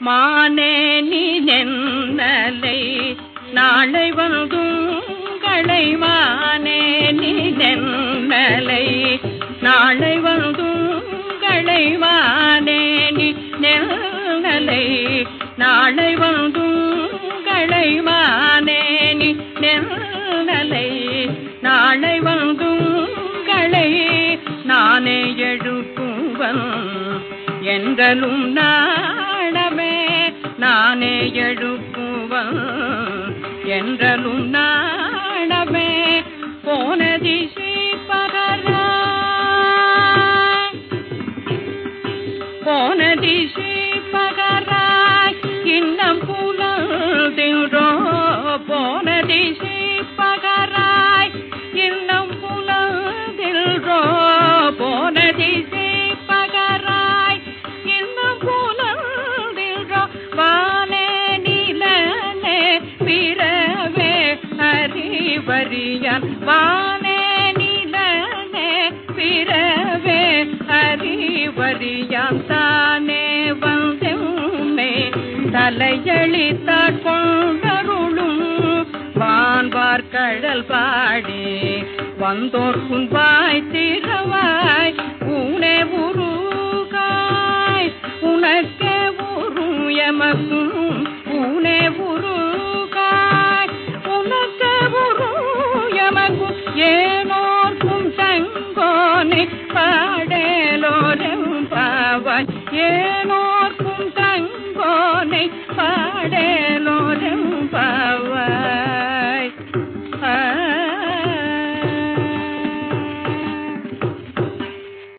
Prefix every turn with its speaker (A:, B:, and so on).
A: மானே நீ நென்னலை நாளை வந்துங்களை மானே நீ நென்னலை நாளை வந்துங்களை மானே நீ நென்னலை நாளை வந்துங்களை மானே நீ நென்னலை நாளை வந்துங்களை நானே எழுப்புவன் என்றலும் நான் நானே எழுப்புவன் என்றலும் நாடமே போன திசை பகரா போன திசை பகராய். வரியான் வானே நிலனே பிறவே அறிவறியான் தானே வந்தே தலையளித்தாற் கொண்டருளும். வான்வார் கடல் பாடி வந்தோர் வாய் திறவாய். உனே உருகாய் உனக்கே உரு எமக்கும் பாடவன் ஏனோர்க்கும் தங்கோனை பாடே